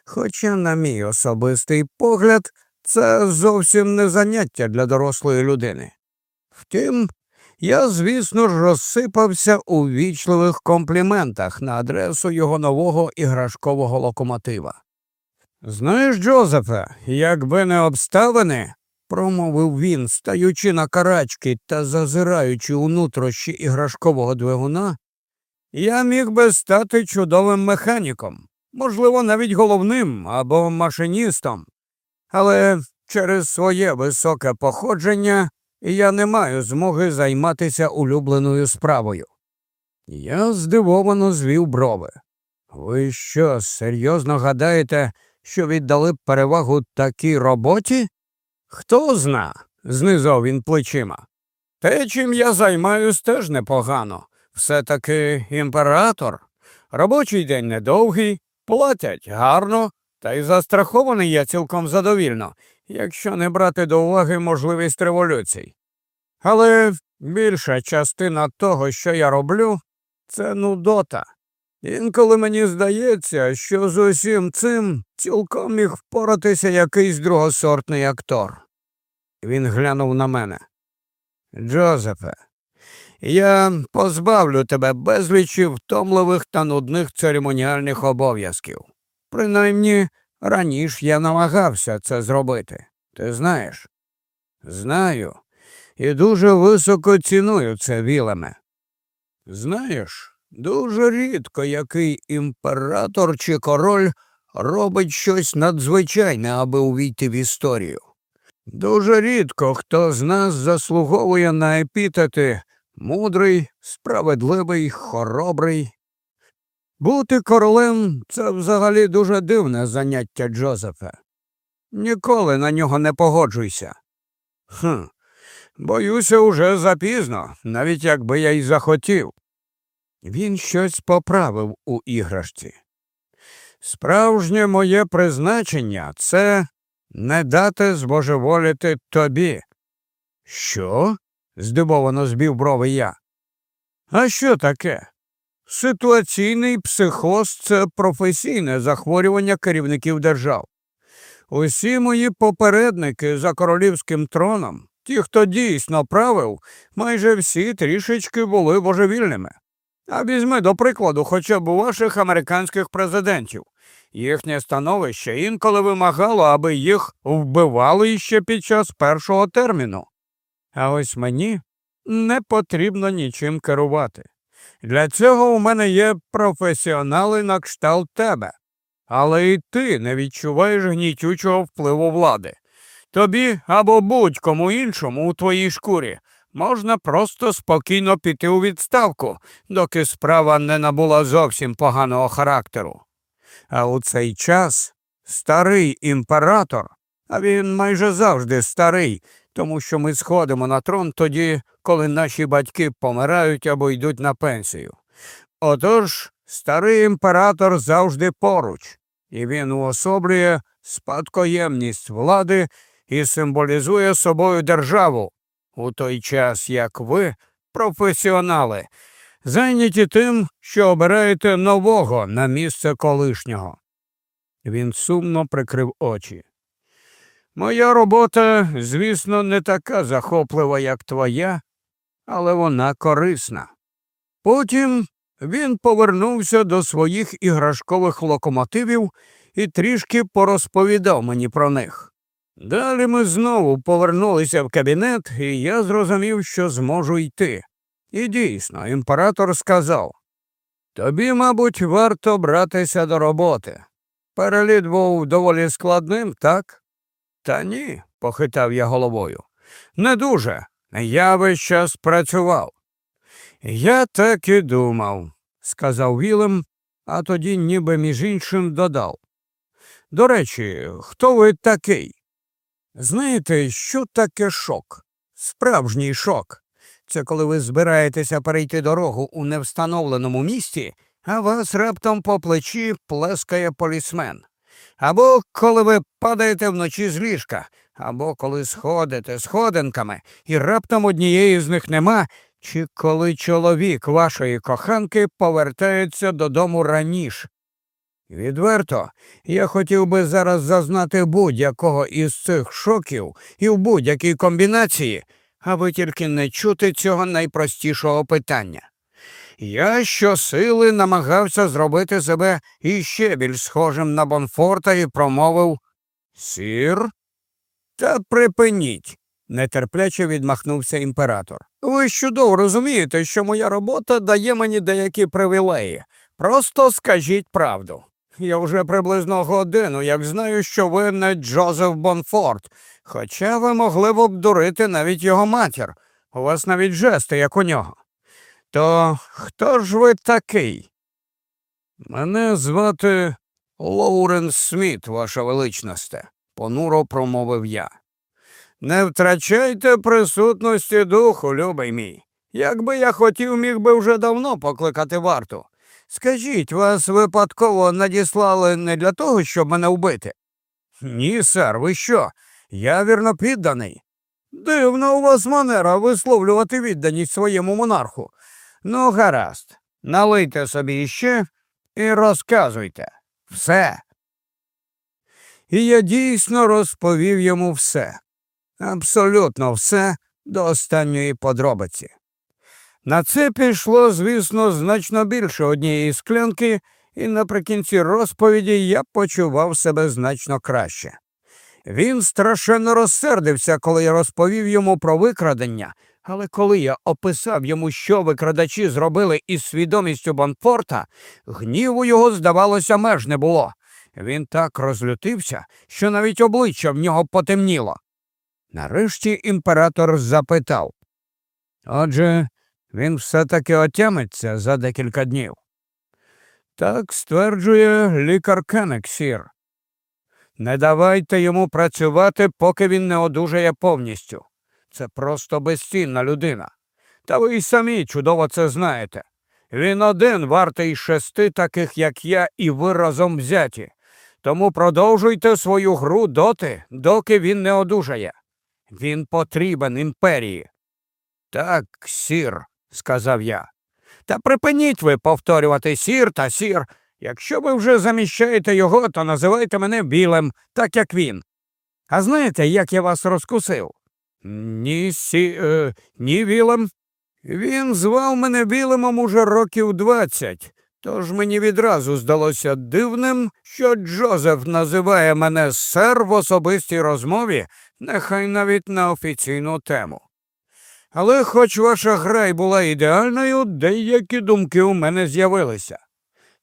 Хоча, на мій особистий погляд, це зовсім не заняття для дорослої людини. Втім, я, звісно ж, розсипався у вічливих компліментах на адресу його нового іграшкового локомотива. Знаєш, Джозефе, якби не обставини, промовив він, стаючи на карачки та зазираючи у нутрощі іграшкового двигуна, я міг би стати чудовим механіком, можливо, навіть головним або машиністом, але через своє високе походження я не маю змоги займатися улюбленою справою. Я здивовано звів брови. Ви що, серйозно гадаєте, що віддали б перевагу такій роботі? Хто зна, знизав він плечима. Те, чим я займаюсь, теж непогано. Все таки імператор. Робочий день недовгий, платять гарно, та й застрахований я цілком задовільно, якщо не брати до уваги можливість революцій. Але більша частина того, що я роблю, це нудота. Інколи мені здається, що з усім цим цілком міг впоратися якийсь другосортний актор. Він глянув на мене. Джозефе, я позбавлю тебе безлічі втомливих та нудних церемоніальних обов'язків. Принаймні, раніше я намагався це зробити. Ти знаєш? Знаю, і дуже високо ціную це Вілеме. Знаєш, дуже рідко який імператор чи король робить щось надзвичайне, аби увійти в історію. Дуже рідко хто з нас заслуговує на епітети мудрий, справедливий, хоробрий. Бути королем це взагалі дуже дивне заняття Джозефе. Ніколи на нього не погоджуйся. Хм, Боюся, уже запізно, навіть якби я й захотів. Він щось поправив у іграшці. Справжнє моє призначення це не дати збожеволіти тобі. Що? здивовано збів брови я. А що таке? Ситуаційний психоз це професійне захворювання керівників держав. Усі мої попередники за королівським троном, ті, хто дійсно правив, майже всі трішечки були божевільними. А візьми, до прикладу, хоча б ваших американських президентів. Їхнє становище інколи вимагало, аби їх вбивали ще під час першого терміну. А ось мені не потрібно нічим керувати. Для цього у мене є професіонали на кшталт тебе. Але і ти не відчуваєш гнітючого впливу влади. Тобі або будь-кому іншому у твоїй шкурі можна просто спокійно піти у відставку, доки справа не набула зовсім поганого характеру. А у цей час старий імператор, а він майже завжди старий, тому що ми сходимо на трон тоді, коли наші батьки помирають або йдуть на пенсію. Отож, старий імператор завжди поруч, і він уособлює спадкоємність влади і символізує собою державу, у той час як ви, професіонали, зайняті тим, що обираєте нового на місце колишнього. Він сумно прикрив очі. Моя робота, звісно, не така захоплива, як твоя, але вона корисна. Потім він повернувся до своїх іграшкових локомотивів і трішки порозповідав мені про них. Далі ми знову повернулися в кабінет, і я зрозумів, що зможу йти. І дійсно, імператор сказав тобі, мабуть, варто братися до роботи. Переліт був доволі складним, так? Та ні, похитав я головою. Не дуже. Я весь час працював. Я так і думав, сказав Вілем, а тоді, ніби між іншим, додав. До речі, хто ви такий? Знаєте, що таке шок? Справжній шок. Це коли ви збираєтеся перейти дорогу у невстановленому місті, а вас раптом по плечі плескає полісмен. Або коли ви падаєте вночі з ліжка, або коли сходите сходинками, і раптом однієї з них нема, чи коли чоловік вашої коханки повертається додому раніше. Відверто, я хотів би зараз зазнати будь-якого із цих шоків і в будь-якій комбінації, аби тільки не чути цього найпростішого питання. Я щосили намагався зробити себе іще більш схожим на Бонфорта і промовив Сір? Та припиніть, нетерпляче відмахнувся імператор. Ви ж чудово розумієте, що моя робота дає мені деякі привілеї. Просто скажіть правду. Я вже приблизно годину, як знаю, що ви не Джозеф Бонфорт, хоча ви могли б обдурити навіть його матір. У вас навіть жести, як у нього. То хто ж ви такий? Мене звати Лоуренс Сміт, ваша величносте, понуро промовив я. Не втрачайте присутності духу, любий мій. Якби я хотів, міг би вже давно покликати варту. Скажіть, вас випадково надіслали не для того, щоб мене вбити? Ні, сер, ви що? Я вірно підданий. Дивно у вас манера висловлювати відданість своєму монарху. Ну, гаразд, налийте собі іще і розказуйте все. І я дійсно розповів йому все, абсолютно все до останньої подробиці. На це пішло, звісно, значно більше однієї склянки, і наприкінці розповіді я почував себе значно краще. Він страшенно розсердився, коли я розповів йому про викрадення, але коли я описав йому, що викрадачі зробили із свідомістю Бонфорта, гніву його, здавалося, меж не було. Він так розлютився, що навіть обличчя в нього потемніло. Нарешті імператор запитав Отже, він все таки отямиться за декілька днів. Так стверджує лікар Кенексір. Не давайте йому працювати, поки він не одужає повністю. Це просто безцінна людина. Та ви й самі чудово це знаєте. Він один вартий шести таких, як я, і ви разом взяті. Тому продовжуйте свою гру доти, доки він не одужає. Він потрібен імперії. Так, сір, сказав я. Та припиніть ви повторювати сір та сір. Якщо ви вже заміщаєте його, то називайте мене білим, так як він. А знаєте, як я вас розкусив? Ні, сі, е, ні, Вілем. Він звав мене Вілемом уже років двадцять, тож мені відразу здалося дивним, що Джозеф називає мене сер в особистій розмові, нехай навіть на офіційну тему. Але, хоч ваша гра й була ідеальною, деякі думки у мене з'явилися.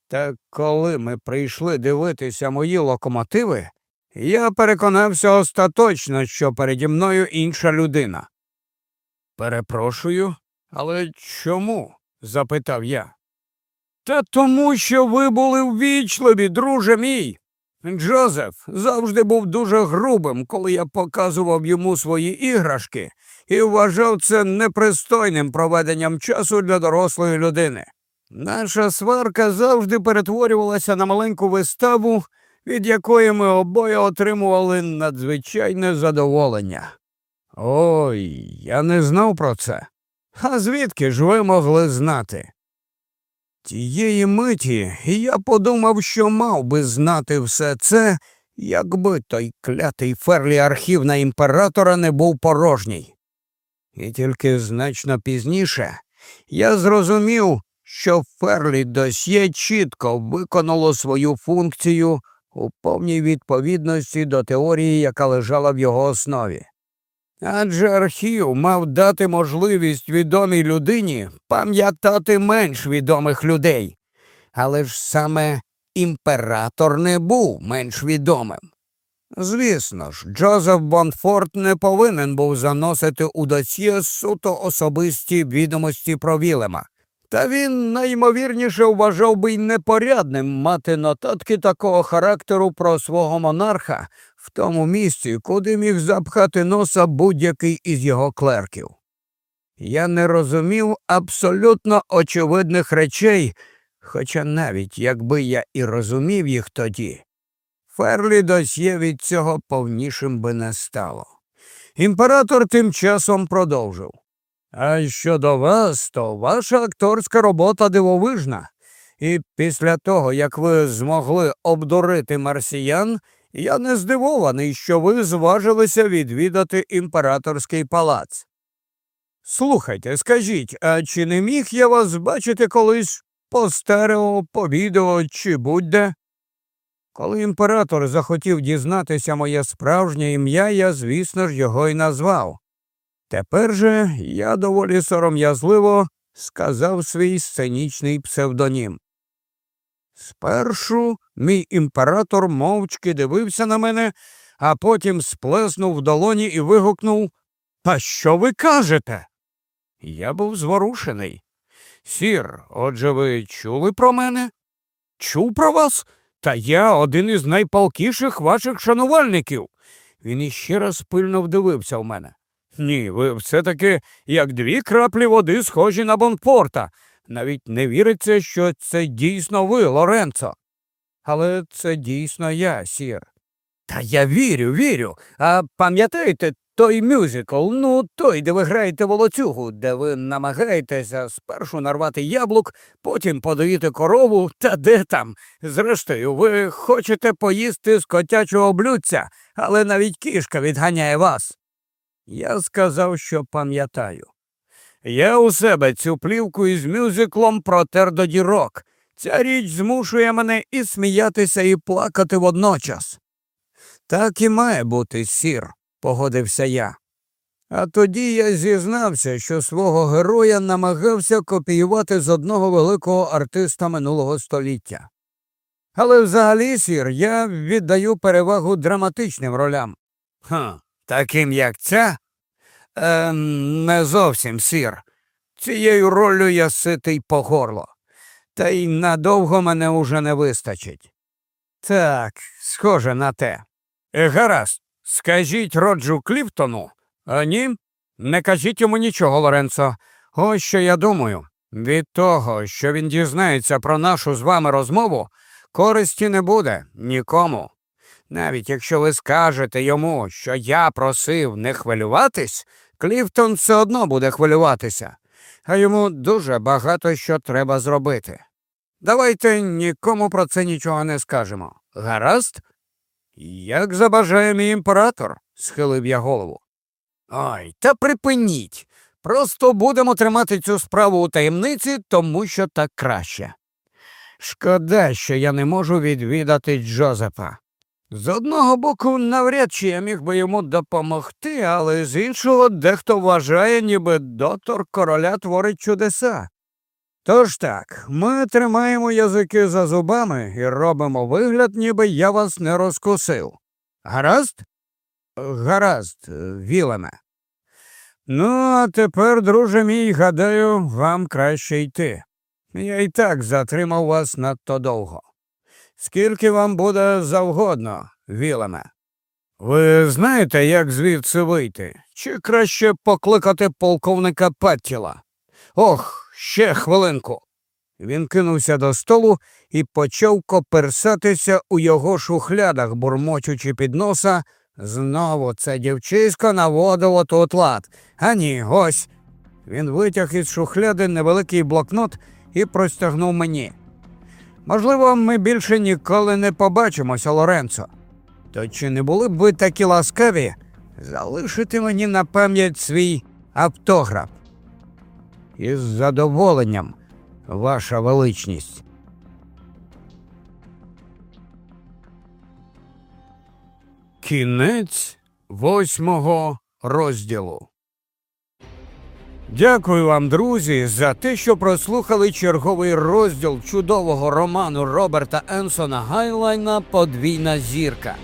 Та коли ми прийшли дивитися мої локомотиви, я переконався остаточно, що переді мною інша людина. Перепрошую, але чому? запитав я. Та тому, що ви були ввічливі, друже мій. Джозеф завжди був дуже грубим, коли я показував йому свої іграшки, і вважав це непристойним проведенням часу для дорослої людини. Наша сварка завжди перетворювалася на маленьку виставу, від якої ми обоє отримували надзвичайне задоволення. Ой, я не знав про це. А звідки ж ви могли знати? Тієї миті я подумав, що мав би знати все це, якби той клятий ферлі архів на імператора не був порожній. І тільки значно пізніше я зрозумів, що Ферлі досьє чітко виконало свою функцію у повній відповідності до теорії, яка лежала в його основі. Адже архів мав дати можливість відомій людині пам'ятати менш відомих людей. Але ж саме імператор не був менш відомим. Звісно ж, Джозеф Бонфорд не повинен був заносити у досьє суто особисті відомості про Вілема. Та він найімовірніше вважав би й непорядним мати нотатки такого характеру про свого монарха в тому місці, куди міг запхати носа будь-який із його клерків. Я не розумів абсолютно очевидних речей, хоча навіть якби я і розумів їх тоді, Ферлі досьє від цього повнішим би не стало. Імператор тим часом продовжив. А щодо вас, то ваша акторська робота дивовижна. І після того, як ви змогли обдурити марсіян, я не здивований, що ви зважилися відвідати імператорський палац. Слухайте, скажіть, а чи не міг я вас бачити колись по стерео, по відео чи будь-де? Коли імператор захотів дізнатися моє справжнє ім'я, я, звісно ж, його й назвав. Тепер же я доволі сором'язливо сказав свій сценічний псевдонім. Спершу мій імператор мовчки дивився на мене, а потім сплеснув в долоні і вигукнув Та що ви кажете? Я був зворушений. Сір, отже ви чули про мене? Чув про вас? Та я один із найпалкіших ваших шанувальників. Він іще раз пильно вдивився в мене. Ні, ви все таки як дві краплі води схожі на Бонпорта. Навіть не віриться, що це дійсно ви, Лоренцо. Але це дійсно я, сір. Та я вірю, вірю. А пам'ятаєте той мюзикл, ну той, де ви граєте волоцюгу, де ви намагаєтеся спершу нарвати яблук, потім подаєте корову, та де там? Зрештою, ви хочете поїсти з котячого блюдця, але навіть кішка відганяє вас. Я сказав, що пам'ятаю. Я у себе цю плівку із мюзиклом протер до дірок. Ця річ змушує мене і сміятися, і плакати водночас. Так і має бути сір, погодився я. А тоді я зізнався, що свого героя намагався копіювати з одного великого артиста минулого століття. Але взагалі, сір, я віддаю перевагу драматичним ролям. Ха, таким як ця? Е, не зовсім сір. Цією роллю я ситий по горло. Та й надовго мене уже не вистачить. Так, схоже на те. Е, гаразд, скажіть Роджу Кліфтону, а ні, не кажіть йому нічого, Лоренцо. Ось що я думаю. Від того, що він дізнається про нашу з вами розмову, користі не буде нікому. Навіть якщо ви скажете йому, що я просив не хвилюватись, Кліфтон все одно буде хвилюватися, а йому дуже багато що треба зробити. Давайте нікому про це нічого не скажемо. Гаразд? Як забажає мій імператор, схилив я голову. Ой, та припиніть. Просто будемо тримати цю справу у таємниці, тому що так краще. Шкода, що я не можу відвідати Джозефа. З одного боку, навряд чи я міг би йому допомогти, але з іншого дехто вважає, ніби доктор короля творить чудеса. Тож так, ми тримаємо язики за зубами і робимо вигляд, ніби я вас не розкусив. Гаразд? Гаразд, Вілеме. Ну, а тепер, друже мій, гадаю, вам краще йти. Я і так затримав вас надто довго. Скільки вам буде завгодно, Вілеме? Ви знаєте, як звідси вийти? Чи краще покликати полковника Паттіла? Ох, ще хвилинку. Він кинувся до столу і почав коперсатися у його шухлядах, бурмочучи під носа. Знову це дівчисько наводило тут лад. А ні, ось. Він витяг із шухляди невеликий блокнот і простягнув мені. Можливо, ми більше ніколи не побачимося, Лоренцо. То чи не були б ви такі ласкаві залишити мені на пам'ять свій автограф? Із задоволенням, ваша величність. Кінець восьмого розділу. Дякую вам, друзі, за те, що прослухали черговий розділ чудового роману Роберта Енсона Гайлайна Подвійна зірка.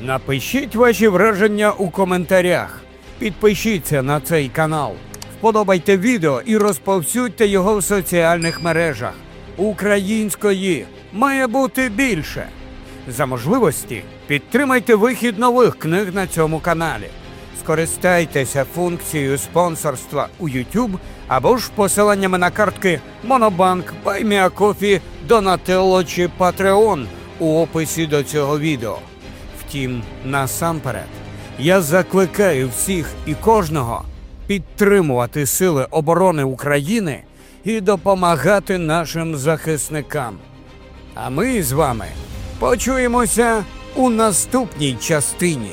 Напишіть ваші враження у коментарях. Підпишіться на цей канал, вподобайте відео і розповсюдьте його в соціальних мережах. Української має бути більше. За можливості підтримайте вихід нових книг на цьому каналі. Скористайтеся функцією спонсорства у YouTube або ж посиланнями на картки Monobank, BuyMeACoffee, Donatello чи Patreon у описі до цього відео. Втім, насамперед, я закликаю всіх і кожного підтримувати Сили оборони України і допомагати нашим захисникам. А ми з вами почуємося у наступній частині.